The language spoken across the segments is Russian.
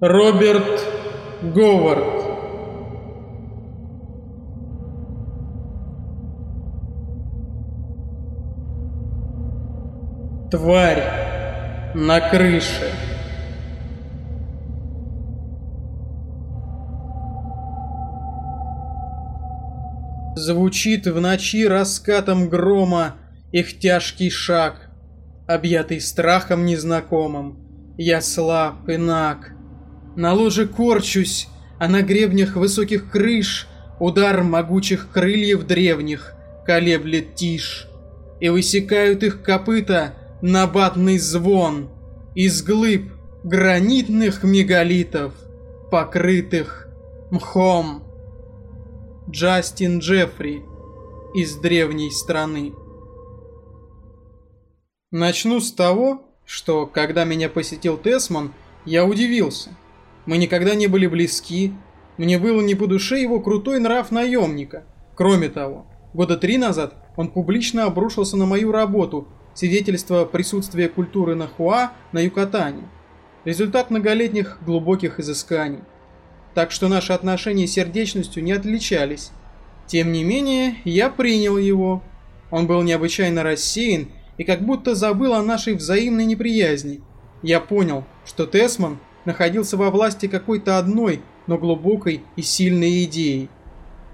Роберт Говард. Тварь на крыше. Звучит в ночи раскатом грома их тяжкий шаг, Объятый страхом незнакомым, я слаб и наг. На ложе корчусь, а на гребнях высоких крыш Удар могучих крыльев древних колеблет тишь, И высекают их копыта набатный звон Из глыб гранитных мегалитов, покрытых мхом. Джастин Джеффри из древней страны. Начну с того, что, когда меня посетил Тесман, я удивился. Мы никогда не были близки, мне было не по душе его крутой нрав наемника. Кроме того, года три назад он публично обрушился на мою работу, свидетельство присутствия культуры Нахуа на Юкатане. Результат многолетних глубоких изысканий так что наши отношения сердечностью не отличались. Тем не менее, я принял его. Он был необычайно рассеян и как будто забыл о нашей взаимной неприязни. Я понял, что Тесман находился во власти какой-то одной, но глубокой и сильной идеи.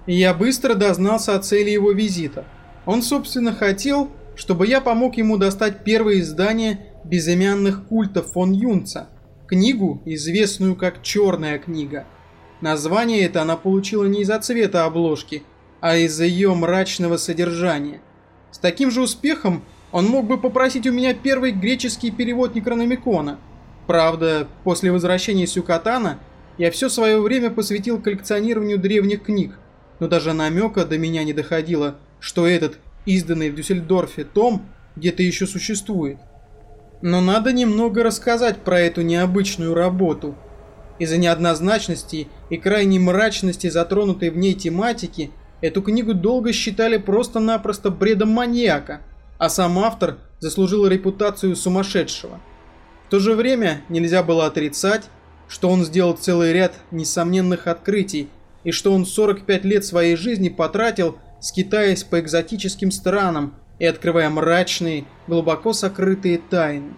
И я быстро дознался о цели его визита. Он, собственно, хотел, чтобы я помог ему достать первое издание безымянных культов фон Юнца, книгу, известную как «Черная книга». Название это она получила не из-за цвета обложки, а из-за ее мрачного содержания. С таким же успехом он мог бы попросить у меня первый греческий перевод Некрономикона. Правда, после возвращения Сюкатана я все свое время посвятил коллекционированию древних книг, но даже намека до меня не доходило, что этот, изданный в Дюссельдорфе, том где-то еще существует. Но надо немного рассказать про эту необычную работу – из-за неоднозначности и крайней мрачности затронутой в ней тематики, эту книгу долго считали просто-напросто бредом маньяка, а сам автор заслужил репутацию сумасшедшего. В то же время нельзя было отрицать, что он сделал целый ряд несомненных открытий, и что он 45 лет своей жизни потратил, скитаясь по экзотическим странам и открывая мрачные, глубоко сокрытые тайны.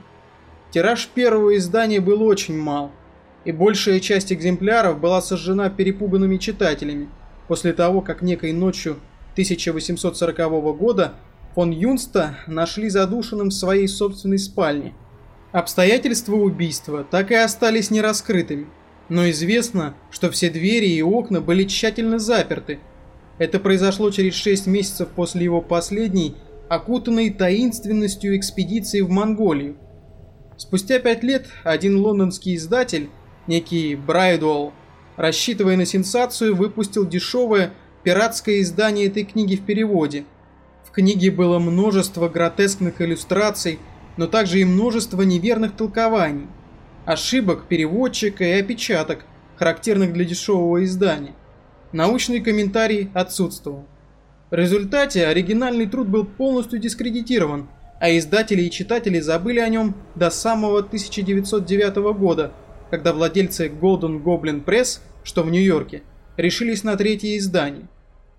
Тираж первого издания был очень мал – и большая часть экземпляров была сожжена перепуганными читателями после того, как некой ночью 1840 года фон Юнста нашли задушенным в своей собственной спальне. Обстоятельства убийства так и остались нераскрытыми, но известно, что все двери и окна были тщательно заперты. Это произошло через 6 месяцев после его последней, окутанной таинственностью экспедиции в Монголию. Спустя пять лет один лондонский издатель некий Брайдуэлл, рассчитывая на сенсацию, выпустил дешевое пиратское издание этой книги в переводе. В книге было множество гротескных иллюстраций, но также и множество неверных толкований, ошибок переводчика и опечаток, характерных для дешевого издания. Научный комментарий отсутствовал. В результате оригинальный труд был полностью дискредитирован, а издатели и читатели забыли о нем до самого 1909 года, когда владельцы Golden Goblin Press, что в Нью-Йорке, решились на третье издание.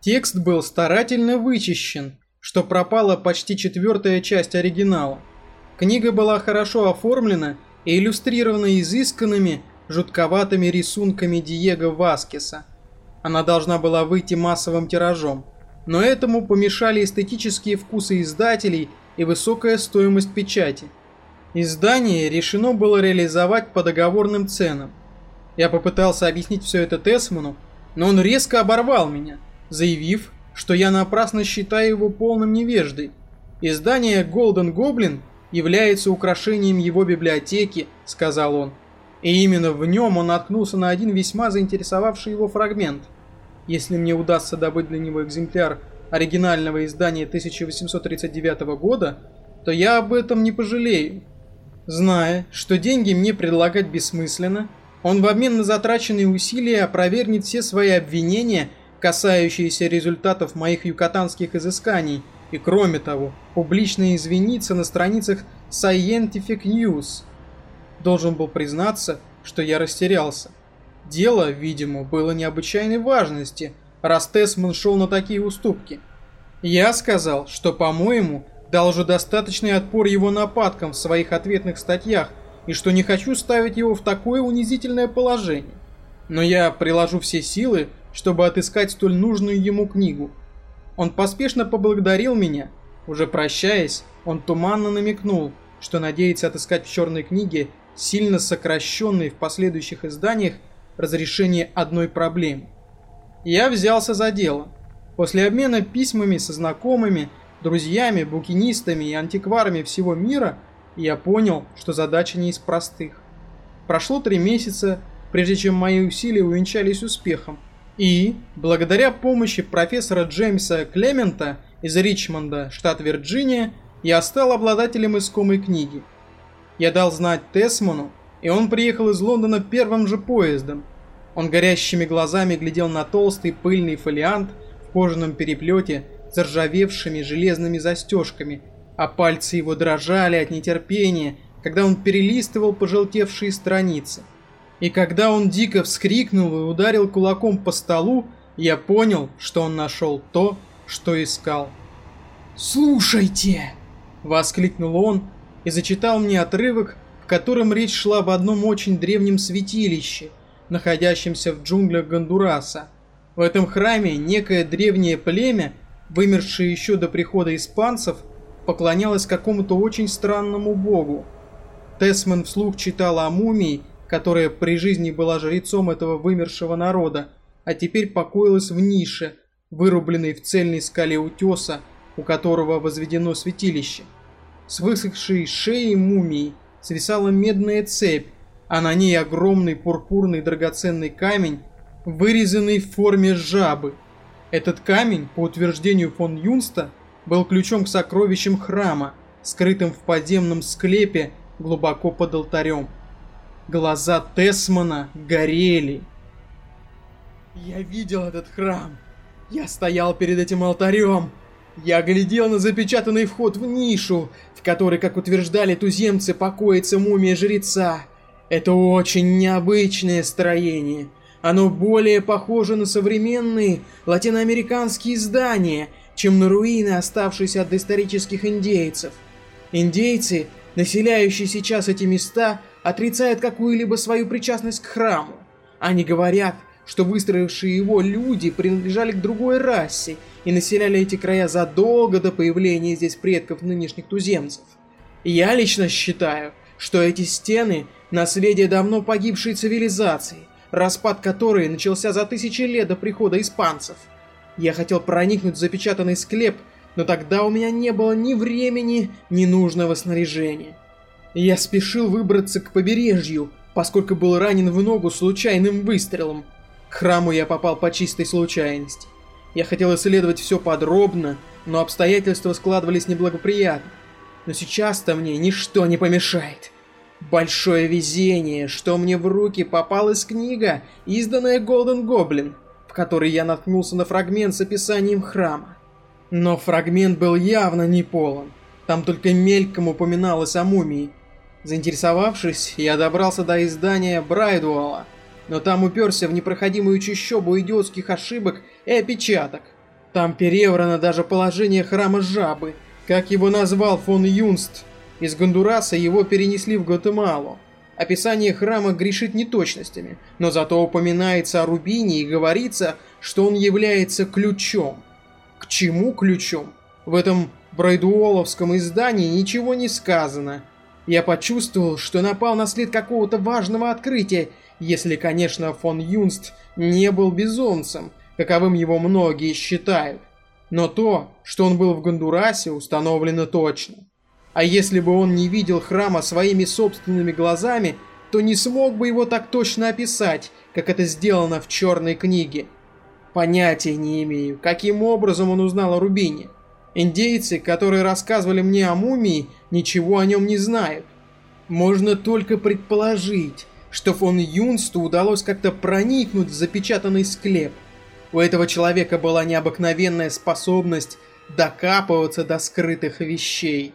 Текст был старательно вычищен, что пропала почти четвертая часть оригинала. Книга была хорошо оформлена и иллюстрирована изысканными, жутковатыми рисунками Диего Васкеса. Она должна была выйти массовым тиражом, но этому помешали эстетические вкусы издателей и высокая стоимость печати – Издание решено было реализовать по договорным ценам. Я попытался объяснить все это Тесману, но он резко оборвал меня, заявив, что я напрасно считаю его полным невеждой. Издание Golden Goblin является украшением его библиотеки, сказал он. И именно в нем он наткнулся на один весьма заинтересовавший его фрагмент. Если мне удастся добыть для него экземпляр оригинального издания 1839 года, то я об этом не пожалею. Зная, что деньги мне предлагать бессмысленно, он в обмен на затраченные усилия опровергнет все свои обвинения, касающиеся результатов моих юкатанских изысканий, и кроме того, публично извиниться на страницах Scientific News. должен был признаться, что я растерялся. Дело, видимо, было необычайной важности, раз Тесман шел на такие уступки. Я сказал, что, по-моему, дал уже достаточный отпор его нападкам в своих ответных статьях, и что не хочу ставить его в такое унизительное положение. Но я приложу все силы, чтобы отыскать столь нужную ему книгу. Он поспешно поблагодарил меня. Уже прощаясь, он туманно намекнул, что надеется отыскать в черной книге сильно сокращенные в последующих изданиях разрешение одной проблемы. Я взялся за дело. После обмена письмами со знакомыми, друзьями, букинистами и антикварами всего мира, я понял, что задача не из простых. Прошло три месяца, прежде чем мои усилия увенчались успехом. И, благодаря помощи профессора Джеймса Клемента из Ричмонда, штат Вирджиния, я стал обладателем искомой книги. Я дал знать Тесману, и он приехал из Лондона первым же поездом. Он горящими глазами глядел на толстый пыльный фолиант в кожаном переплете с заржавевшими железными застежками, а пальцы его дрожали от нетерпения, когда он перелистывал пожелтевшие страницы. И когда он дико вскрикнул и ударил кулаком по столу, я понял, что он нашел то, что искал. «Слушайте!» — воскликнул он и зачитал мне отрывок, в котором речь шла об одном очень древнем святилище, находящемся в джунглях Гондураса. В этом храме некое древнее племя, вымершее еще до прихода испанцев, поклонялось какому-то очень странному богу. Тесман вслух читал о мумии, которая при жизни была жрецом этого вымершего народа, а теперь покоилась в нише, вырубленной в цельной скале утеса, у которого возведено святилище. С высохшей шеей мумии свисала медная цепь, а на ней огромный пурпурный драгоценный камень, вырезанный в форме жабы. Этот камень, по утверждению фон Юнста, был ключом к сокровищам храма, скрытым в подземном склепе глубоко под алтарем. Глаза Тесмана горели. Я видел этот храм. Я стоял перед этим алтарем. Я глядел на запечатанный вход в нишу, в которой, как утверждали туземцы, покоится мумия жреца. Это очень необычное строение. Оно более похоже на современные латиноамериканские здания, чем на руины, оставшиеся от доисторических индейцев. Индейцы, населяющие сейчас эти места, отрицают какую-либо свою причастность к храму. Они говорят, что выстроившие его люди принадлежали к другой расе и населяли эти края задолго до появления здесь предков нынешних туземцев. Я лично считаю, что эти стены – наследие давно погибшей цивилизации, распад которой начался за тысячи лет до прихода испанцев. Я хотел проникнуть в запечатанный склеп, но тогда у меня не было ни времени, ни нужного снаряжения. Я спешил выбраться к побережью, поскольку был ранен в ногу случайным выстрелом, к храму я попал по чистой случайности. Я хотел исследовать все подробно, но обстоятельства складывались неблагоприятно. Но сейчас-то мне ничто не помешает. Большое везение, что мне в руки попалась книга, изданная Golden Goblin, в которой я наткнулся на фрагмент с описанием храма. Но фрагмент был явно не полон. Там только мельком упоминалось о мумии. Заинтересовавшись, я добрался до издания Брайдуэлла, но там уперся в непроходимую чащобу идиотских ошибок и опечаток. Там переврано даже положение храма жабы, как его назвал фон Юнст. Из Гондураса его перенесли в Гватемалу. Описание храма грешит неточностями, но зато упоминается о Рубине и говорится, что он является ключом. К чему ключом? В этом брайдуоловском издании ничего не сказано. Я почувствовал, что напал на след какого-то важного открытия если, конечно, фон Юнст не был безумцем, каковым его многие считают. Но то, что он был в Гондурасе, установлено точно. А если бы он не видел храма своими собственными глазами, то не смог бы его так точно описать, как это сделано в черной книге. Понятия не имею, каким образом он узнал о Рубине. Индейцы, которые рассказывали мне о мумии, ничего о нем не знают. Можно только предположить, что фон Юнсту удалось как-то проникнуть в запечатанный склеп. У этого человека была необыкновенная способность докапываться до скрытых вещей.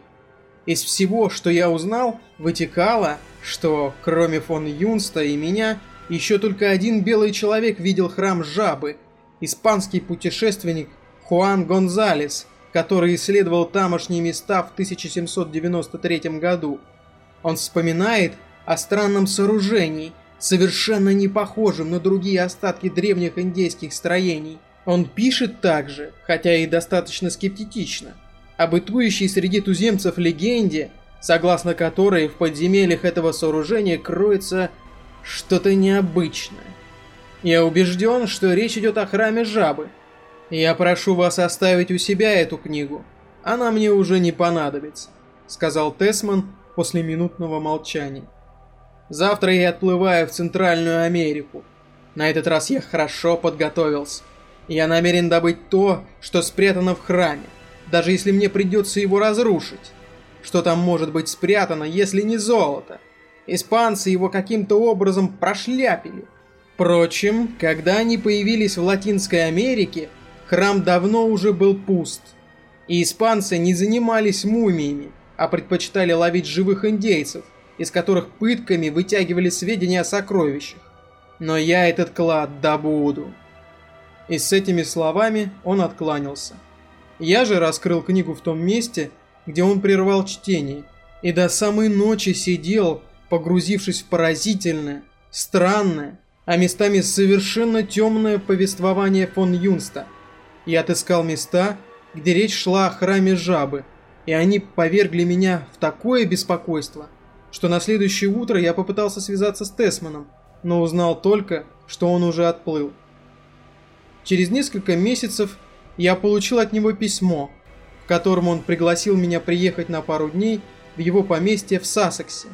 Из всего, что я узнал, вытекало, что кроме фон Юнста и меня, еще только один белый человек видел храм Жабы, испанский путешественник Хуан Гонзалес, который исследовал тамошние места в 1793 году. Он вспоминает о странном сооружении, совершенно не похожем на другие остатки древних индейских строений. Он пишет также, хотя и достаточно скептично, о бытующей среди туземцев легенде, согласно которой в подземельях этого сооружения кроется что-то необычное. Я убежден, что речь идет о храме жабы. Я прошу вас оставить у себя эту книгу. Она мне уже не понадобится, сказал Тесман после минутного молчания. Завтра я отплываю в Центральную Америку. На этот раз я хорошо подготовился. Я намерен добыть то, что спрятано в храме даже если мне придется его разрушить. Что там может быть спрятано, если не золото? Испанцы его каким-то образом прошляпили. Впрочем, когда они появились в Латинской Америке, храм давно уже был пуст. И испанцы не занимались мумиями, а предпочитали ловить живых индейцев, из которых пытками вытягивали сведения о сокровищах. Но я этот клад добуду. И с этими словами он откланялся. Я же раскрыл книгу в том месте, где он прервал чтение, и до самой ночи сидел, погрузившись в поразительное, странное, а местами совершенно темное повествование фон Юнста. Я отыскал места, где речь шла о храме жабы, и они повергли меня в такое беспокойство, что на следующее утро я попытался связаться с Тесманом, но узнал только, что он уже отплыл. Через несколько месяцев я получил от него письмо, в котором он пригласил меня приехать на пару дней в его поместье в Сассексе.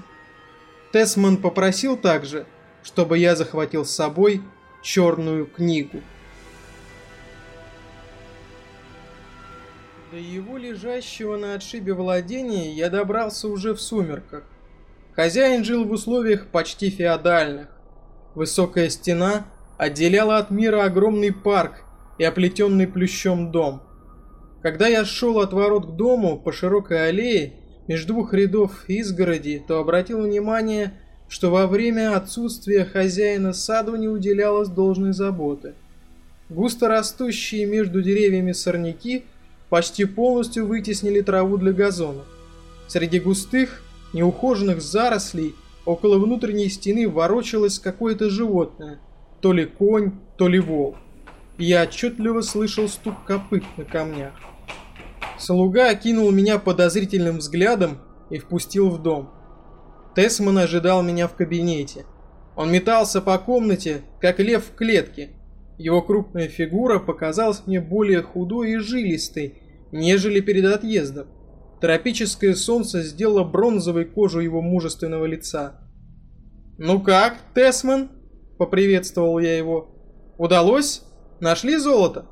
Тесман попросил также, чтобы я захватил с собой черную книгу. До его лежащего на отшибе владения я добрался уже в сумерках. Хозяин жил в условиях почти феодальных. Высокая стена отделяла от мира огромный парк и оплетенный плющом дом. Когда я шел от ворот к дому по широкой аллее между двух рядов изгороди, то обратил внимание, что во время отсутствия хозяина саду не уделялось должной заботы. Густо растущие между деревьями сорняки почти полностью вытеснили траву для газонов. Среди густых, неухоженных зарослей около внутренней стены ворочалось какое-то животное, то ли конь, то ли волк я отчетливо слышал стук копыт на камнях. Слуга окинул меня подозрительным взглядом и впустил в дом. Тесман ожидал меня в кабинете. Он метался по комнате, как лев в клетке. Его крупная фигура показалась мне более худой и жилистой, нежели перед отъездом. Тропическое солнце сделало бронзовой кожу его мужественного лица. «Ну как, Тесман?» — поприветствовал я его. «Удалось?» Нашли золото?»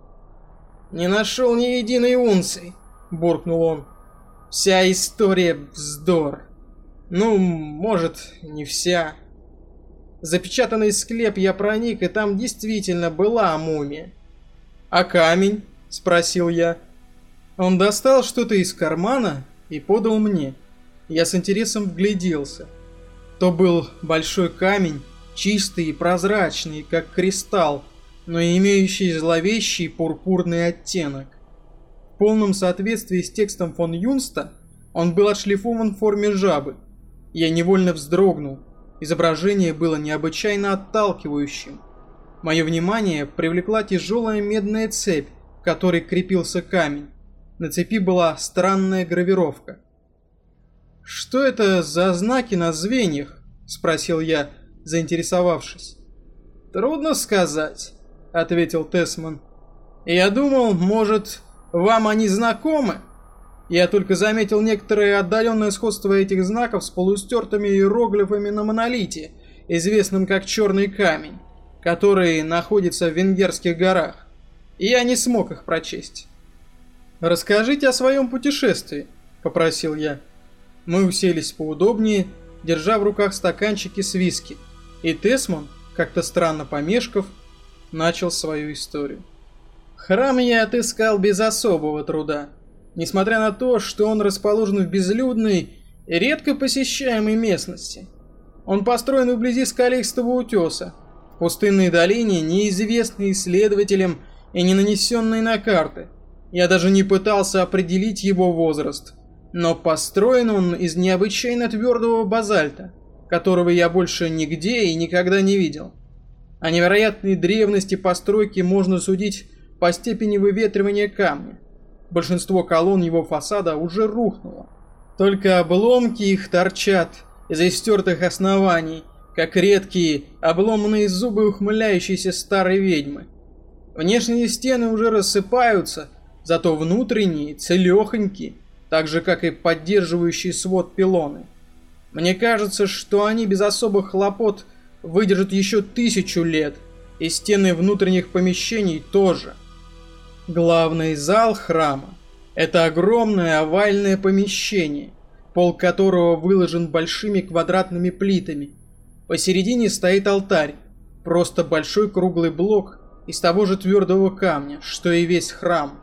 «Не нашел ни единой унции», — буркнул он. «Вся история вздор. Ну, может, не вся. Запечатанный склеп я проник, и там действительно была мумия». «А камень?» — спросил я. Он достал что-то из кармана и подал мне. Я с интересом вгляделся. То был большой камень, чистый и прозрачный, как кристалл, но имеющий зловещий пурпурный оттенок. В полном соответствии с текстом фон Юнста он был отшлифован в форме жабы. Я невольно вздрогнул. Изображение было необычайно отталкивающим. Мое внимание привлекла тяжелая медная цепь, к которой крепился камень. На цепи была странная гравировка. «Что это за знаки на звеньях?» – спросил я, заинтересовавшись. «Трудно сказать ответил Тесман. «Я думал, может, вам они знакомы? Я только заметил некоторое отдаленное сходство этих знаков с полустертыми иероглифами на монолите, известным как Черный камень, который находится в Венгерских горах. И я не смог их прочесть». «Расскажите о своем путешествии», — попросил я. Мы уселись поудобнее, держа в руках стаканчики с виски, и Тесман, как-то странно помешков, начал свою историю. Храм я отыскал без особого труда. несмотря на то, что он расположен в безлюдной и редко посещаемой местности. Он построен вблизи скалистого утеса, в пустынной долине, неизвестной исследователям и не нанесенной на карты. Я даже не пытался определить его возраст, но построен он из необычайно твердого базальта, которого я больше нигде и никогда не видел. О невероятной древности постройки можно судить по степени выветривания камня. Большинство колонн его фасада уже рухнуло. Только обломки их торчат из истертых оснований, как редкие обломанные зубы ухмыляющейся старой ведьмы. Внешние стены уже рассыпаются, зато внутренние целехонькие, так же как и поддерживающий свод пилоны. Мне кажется, что они без особых хлопот выдержат еще тысячу лет, и стены внутренних помещений тоже. Главный зал храма – это огромное овальное помещение, пол которого выложен большими квадратными плитами. Посередине стоит алтарь, просто большой круглый блок из того же твердого камня, что и весь храм.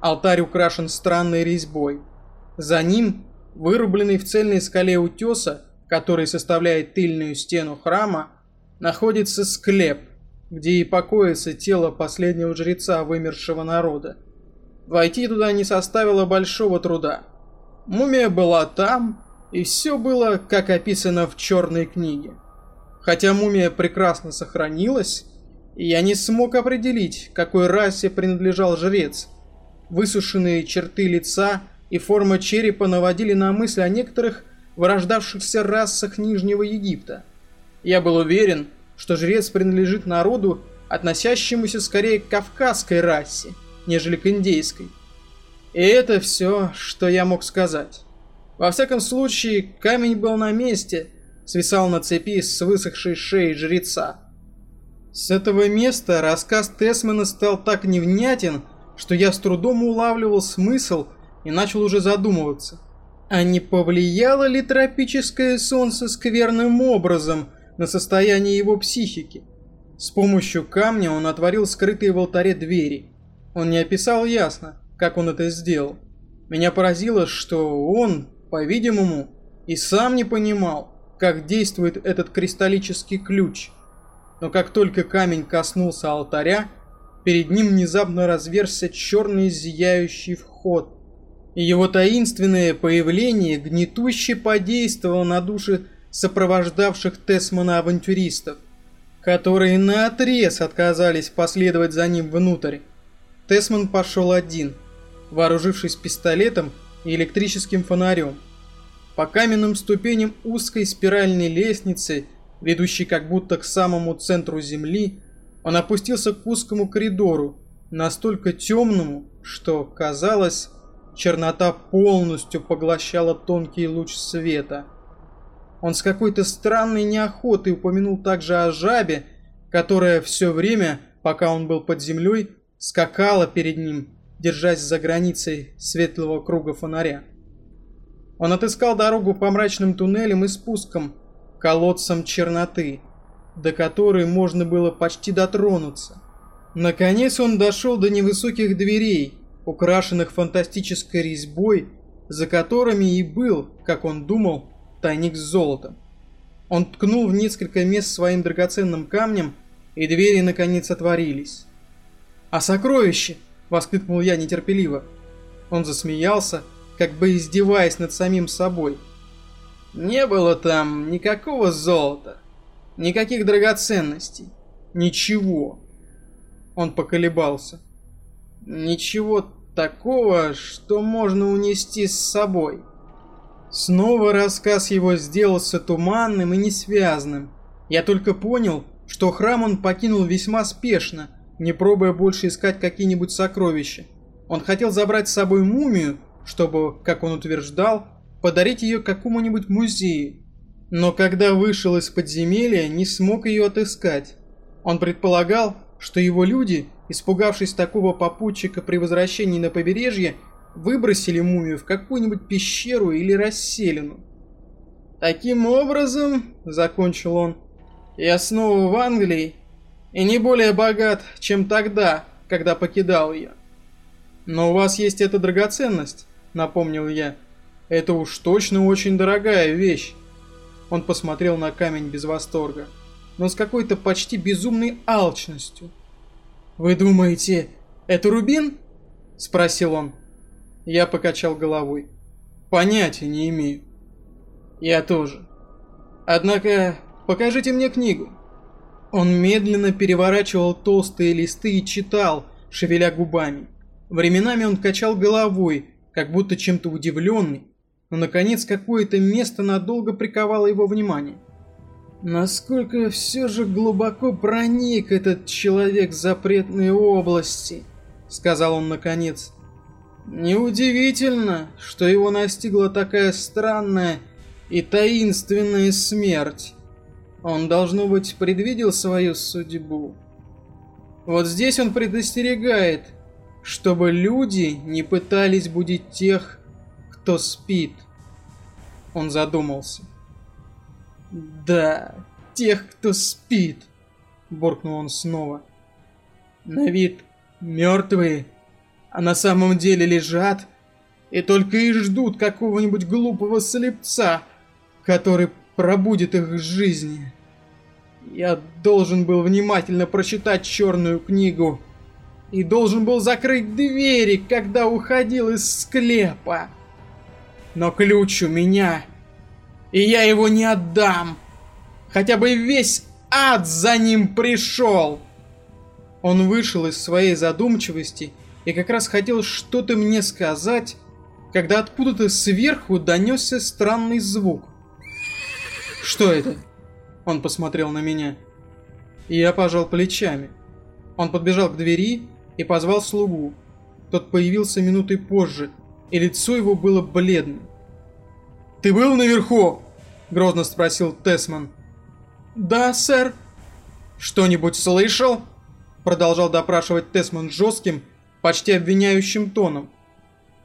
Алтарь украшен странной резьбой. За ним, вырубленный в цельной скале утеса, который составляет тыльную стену храма, находится склеп, где и покоится тело последнего жреца вымершего народа. Войти туда не составило большого труда. Мумия была там, и все было, как описано в черной книге. Хотя мумия прекрасно сохранилась, я не смог определить, какой расе принадлежал жрец. Высушенные черты лица и форма черепа наводили на мысль о некоторых вырождавшихся расах Нижнего Египта. Я был уверен, что жрец принадлежит народу, относящемуся скорее к кавказской расе, нежели к индейской. И это все, что я мог сказать. Во всяком случае, камень был на месте, свисал на цепи с высохшей шеей жреца. С этого места рассказ Тесмана стал так невнятен, что я с трудом улавливал смысл и начал уже задумываться. А не повлияло ли тропическое солнце скверным образом на состояние его психики? С помощью камня он отворил скрытые в алтаре двери. Он не описал ясно, как он это сделал. Меня поразило, что он, по-видимому, и сам не понимал, как действует этот кристаллический ключ. Но как только камень коснулся алтаря, перед ним внезапно разверзся черный зияющий вход – и его таинственное появление гнетуще подействовало на души сопровождавших Тесмана авантюристов, которые наотрез отказались последовать за ним внутрь. Тесман пошел один, вооружившись пистолетом и электрическим фонарем. По каменным ступеням узкой спиральной лестницы, ведущей как будто к самому центру земли, он опустился к узкому коридору, настолько темному, что, казалось, чернота полностью поглощала тонкий луч света. Он с какой-то странной неохотой упомянул также о жабе, которая все время, пока он был под землей, скакала перед ним, держась за границей светлого круга фонаря. Он отыскал дорогу по мрачным туннелям и спускам, колодцам черноты, до которой можно было почти дотронуться. Наконец он дошел до невысоких дверей, украшенных фантастической резьбой, за которыми и был, как он думал, тайник с золотом. Он ткнул в несколько мест своим драгоценным камнем, и двери наконец отворились. «А сокровище!» — воскликнул я нетерпеливо. Он засмеялся, как бы издеваясь над самим собой. «Не было там никакого золота, никаких драгоценностей, ничего». Он поколебался. «Ничего такого, что можно унести с собой. Снова рассказ его сделался туманным и несвязным. Я только понял, что храм он покинул весьма спешно, не пробуя больше искать какие-нибудь сокровища. Он хотел забрать с собой мумию, чтобы, как он утверждал, подарить ее какому-нибудь музею. Но когда вышел из подземелья, не смог ее отыскать. Он предполагал, что его люди испугавшись такого попутчика при возвращении на побережье, выбросили мумию в какую-нибудь пещеру или расселину. Таким образом, закончил он, я снова в Англии и не более богат, чем тогда, когда покидал ее. «Но у вас есть эта драгоценность», — напомнил я. «Это уж точно очень дорогая вещь». Он посмотрел на камень без восторга, но с какой-то почти безумной алчностью. «Вы думаете, это рубин?» — спросил он. Я покачал головой. «Понятия не имею». «Я тоже. Однако, покажите мне книгу». Он медленно переворачивал толстые листы и читал, шевеля губами. Временами он качал головой, как будто чем-то удивленный, но, наконец, какое-то место надолго приковало его внимание. Насколько все же глубоко проник этот человек в запретные области, сказал он наконец. Неудивительно, что его настигла такая странная и таинственная смерть. Он, должно быть, предвидел свою судьбу. Вот здесь он предостерегает, чтобы люди не пытались будить тех, кто спит. Он задумался. Да, тех, кто спит, буркнул он снова. На вид мертвые, а на самом деле лежат и только и ждут какого-нибудь глупого слепца, который пробудет их в жизни. Я должен был внимательно прочитать черную книгу и должен был закрыть двери, когда уходил из склепа. Но ключ у меня, и я его не отдам. Хотя бы весь ад за ним пришел. Он вышел из своей задумчивости и как раз хотел что-то мне сказать, когда откуда-то сверху донесся странный звук. «Что это?» Он посмотрел на меня. Я пожал плечами. Он подбежал к двери и позвал слугу. Тот появился минутой позже, и лицо его было бледным. «Ты был наверху?» – грозно спросил Тесман. «Да, сэр». «Что-нибудь слышал?» – продолжал допрашивать Тесман жестким, почти обвиняющим тоном.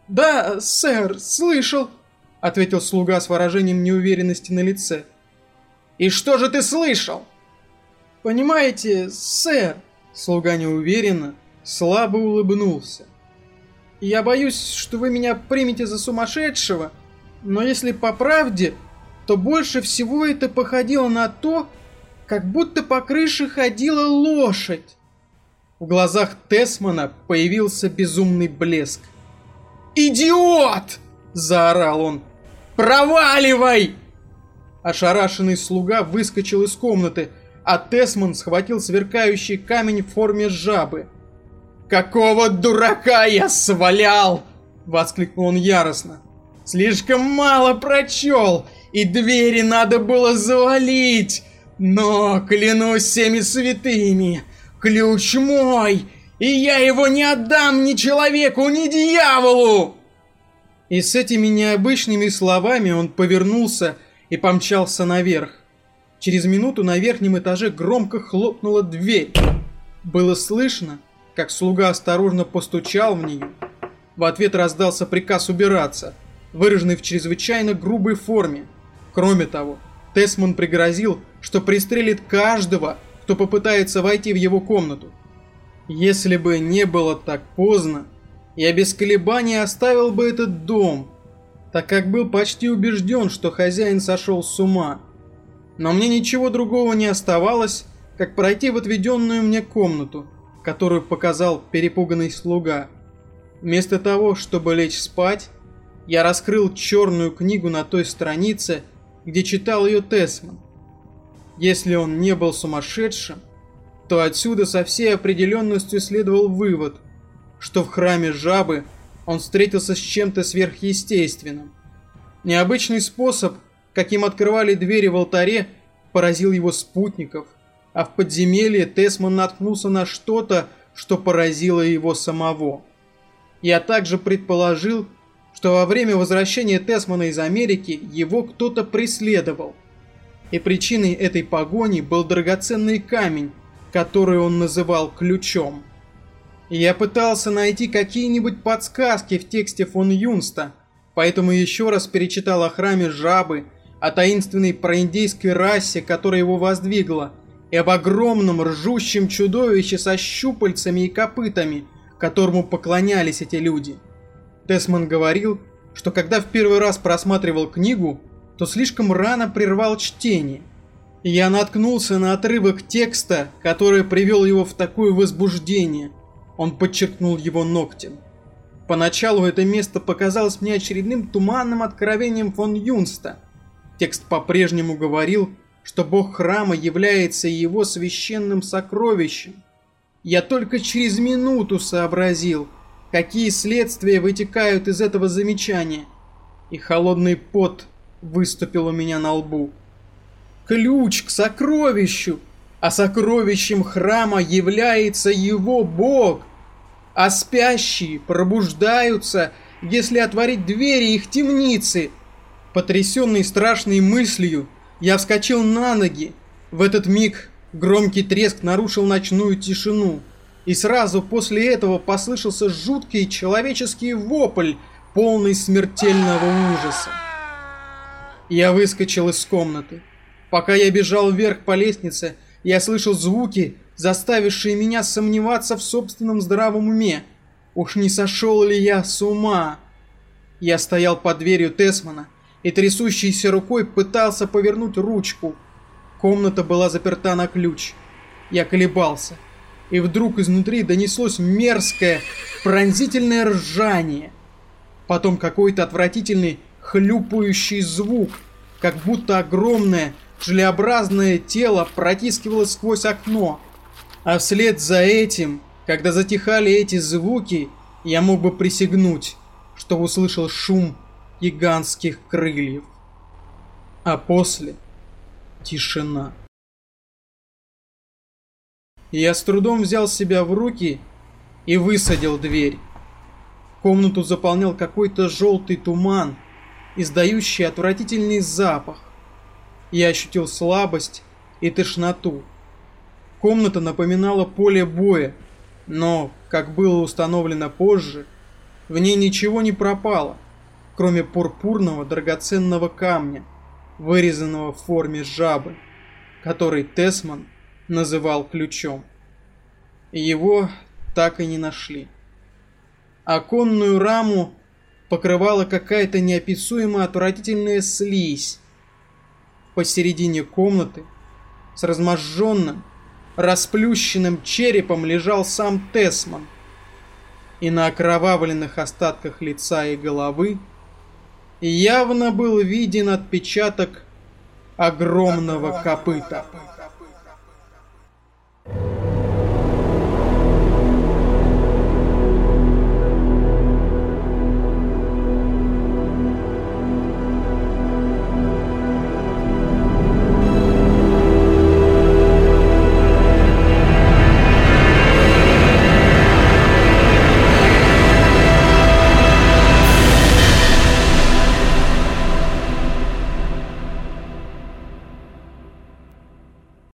«Да, сэр, слышал», – ответил слуга с выражением неуверенности на лице. «И что же ты слышал?» «Понимаете, сэр», – слуга неуверенно, слабо улыбнулся. «Я боюсь, что вы меня примете за сумасшедшего, но если по правде, то больше всего это походило на то, как будто по крыше ходила лошадь». В глазах Тесмана появился безумный блеск. «Идиот!» – заорал он. «Проваливай!» Ошарашенный слуга выскочил из комнаты, а Тесман схватил сверкающий камень в форме жабы. «Какого дурака я свалял!» – воскликнул он яростно. «Слишком мало прочел, и двери надо было завалить! Но, клянусь всеми святыми, ключ мой, и я его не отдам ни человеку, ни дьяволу!» И с этими необычными словами он повернулся и помчался наверх. Через минуту на верхнем этаже громко хлопнула дверь. Было слышно, как слуга осторожно постучал в нее. В ответ раздался приказ убираться, выраженный в чрезвычайно грубой форме. Кроме того, Тесман пригрозил, что пристрелит каждого, кто попытается войти в его комнату. Если бы не было так поздно, я без колебаний оставил бы этот дом, так как был почти убежден, что хозяин сошел с ума. Но мне ничего другого не оставалось, как пройти в отведенную мне комнату, которую показал перепуганный слуга. Вместо того, чтобы лечь спать, я раскрыл черную книгу на той странице, где читал ее Тесман. Если он не был сумасшедшим, то отсюда со всей определенностью следовал вывод, что в храме жабы он встретился с чем-то сверхъестественным. Необычный способ, каким открывали двери в алтаре, поразил его спутников, а в подземелье Тесман наткнулся на что-то, что поразило его самого. Я также предположил, что во время возвращения Тесмана из Америки его кто-то преследовал. И причиной этой погони был драгоценный камень, который он называл ключом. Я пытался найти какие-нибудь подсказки в тексте фон Юнста, поэтому еще раз перечитал о храме жабы, о таинственной проиндейской расе, которая его воздвигла, и об огромном ржущем чудовище со щупальцами и копытами, которому поклонялись эти люди. Тесман говорил, что когда в первый раз просматривал книгу, то слишком рано прервал чтение. Я наткнулся на отрывок текста, который привел его в такое возбуждение. Он подчеркнул его ногтем. Поначалу это место показалось мне очередным туманным откровением фон Юнста. Текст по-прежнему говорил, что бог храма является его священным сокровищем. Я только через минуту сообразил, какие следствия вытекают из этого замечания, и холодный пот выступил у меня на лбу. Ключ к сокровищу, а сокровищем храма является его бог, а спящие пробуждаются, если отворить двери их темницы. Потрясенный страшной мыслью, я вскочил на ноги. В этот миг громкий треск нарушил ночную тишину. И сразу после этого послышался жуткий человеческий вопль, полный смертельного ужаса. Я выскочил из комнаты. Пока я бежал вверх по лестнице, я слышал звуки, заставившие меня сомневаться в собственном здравом уме. Уж не сошел ли я с ума? Я стоял под дверью Тесмана и трясущейся рукой пытался повернуть ручку. Комната была заперта на ключ. Я колебался. И вдруг изнутри донеслось мерзкое, пронзительное ржание. Потом какой-то отвратительный хлюпающий звук, как будто огромное желеобразное тело протискивалось сквозь окно. А вслед за этим, когда затихали эти звуки, я мог бы присягнуть, что услышал шум гигантских крыльев. А после тишина. Я с трудом взял себя в руки и высадил дверь. Комнату заполнял какой-то желтый туман, издающий отвратительный запах. Я ощутил слабость и тошноту. Комната напоминала поле боя, но, как было установлено позже, в ней ничего не пропало кроме пурпурного драгоценного камня, вырезанного в форме жабы, который Тесман называл ключом. Его так и не нашли. Оконную раму покрывала какая-то неописуемо отвратительная слизь. Посередине комнаты с разможженным, расплющенным черепом лежал сам Тесман. И на окровавленных остатках лица и головы явно был виден отпечаток огромного копыта. Musik